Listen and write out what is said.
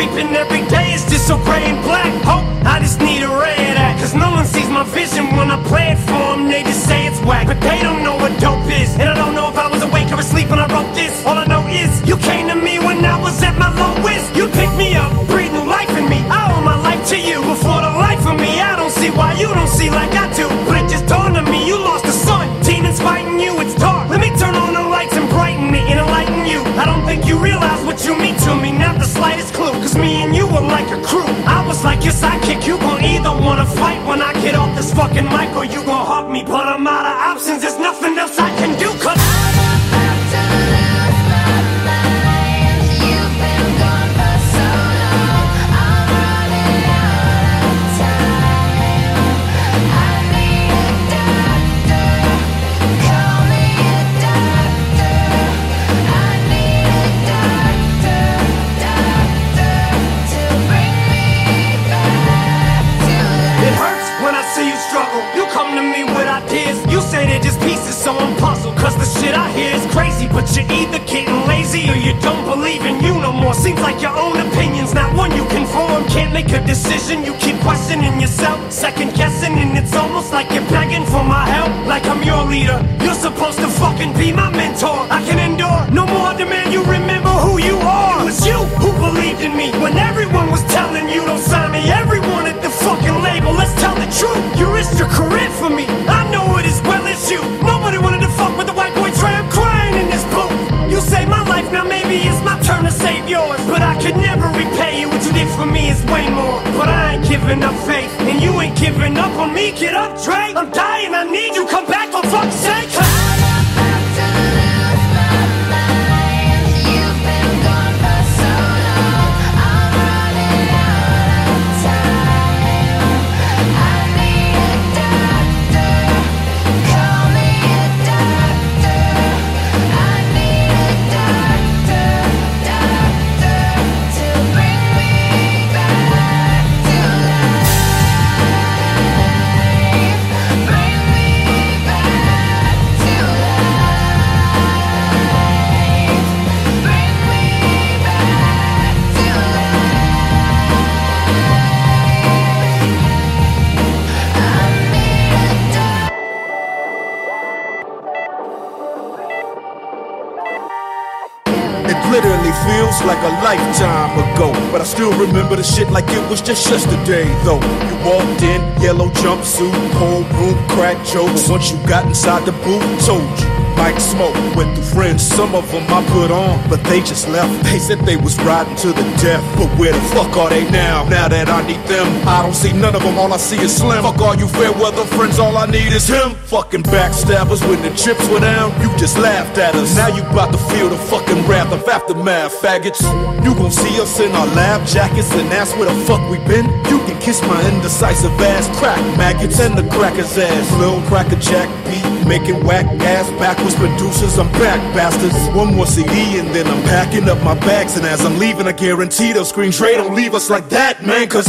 starting to creep in every day. It's just so gray and black. Hope I just need a red that. Cause no one sees my vision when I play it for them. They just say it's whack. But they don't hear is crazy. But you're either getting lazy or you don't believe in you no more. Seems like your own opinion's not one you can form. Can't make a decision. You keep questioning yourself, second guessing. And it's almost like you're begging for my help. Like I'm your leader. You're supposed to fucking be my mentor. I can way more. But I ain't giving up faith, and you ain't giving up on me. Get up, Dre. I'm dying, I need you. Come back for fuck's sake. Literally feels like a lifetime ago. But I still remember the shit like it was just yesterday, though. You walked in, yellow jumpsuit, whole room, crack jokes. Once you got inside the booth, told you. Mike Smoke went through friends, some of them I put on, but they just left. They said they was riding to the death, but where the fuck are they now? Now that I need them, I don't see none of them, all I see is Slim. Fuck all you fair weather friends, all I need is him. Fucking backstabbers, when the chips were down, you just laughed at us. Now you about to feel the fucking wrath of aftermath, faggots. You gon' see us in our lab jackets and ask where the fuck we been. You can kiss my indecisive ass, crack maggots and the cracker's ass. Lil cracker jack beat, making whack ass backwards producers. I'm back, bastards. One more CD and then I'm packing up my bags. And as I'm leaving, I guarantee they'll scream, Dre, don't leave us like that, man, cause.